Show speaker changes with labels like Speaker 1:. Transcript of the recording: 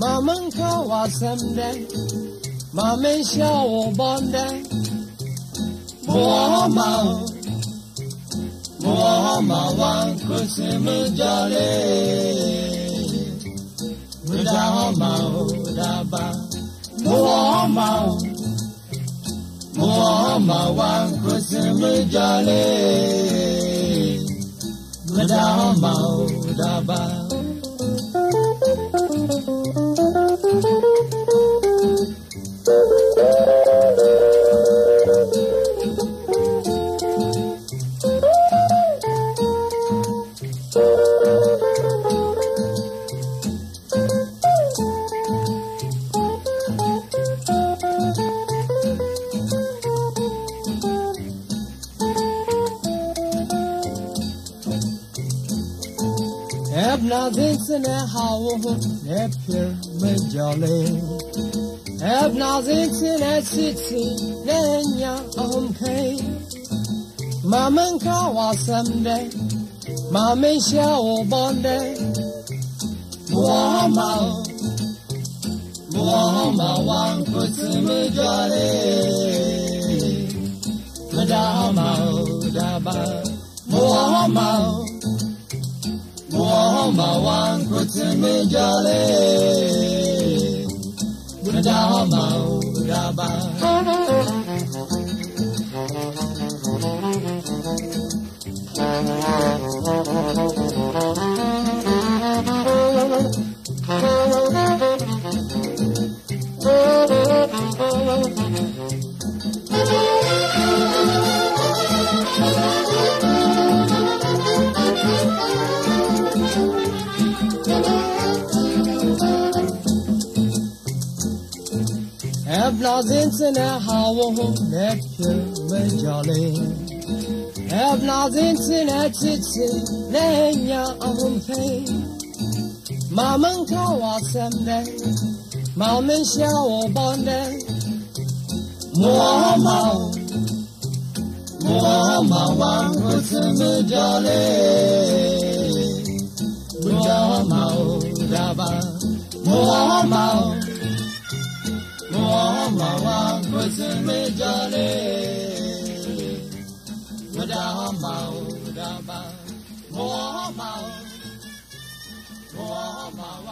Speaker 1: Mama and Kawasem day, Mama and Shaw Bond day. Muhammad Muhammad
Speaker 2: wá kó sinmi jọlé wíjà ọmọ ò dábà Muhammad Muhammad wá kó sinmi jọlé wíjà ọmọ ò dábà.
Speaker 1: Heb nazins in de houden, heb je me jolly. Heb nazins in het zitsi, nen ja omkei. Mamen kawasemde, mamen shao bonde. Muhammad,
Speaker 2: Muhammad wang kutsi me jolly. Madama, daba, Muhammad homa wangu tumejale, bunadaho mauraba
Speaker 1: Evlazin havuhum nekti mecali Evlazin sine çitsi lenya ahum fey Mamın kavasemde Mamın şaobande Muamma
Speaker 2: Muamma vangusu mecali Muamma mama. We
Speaker 3: Oh, my.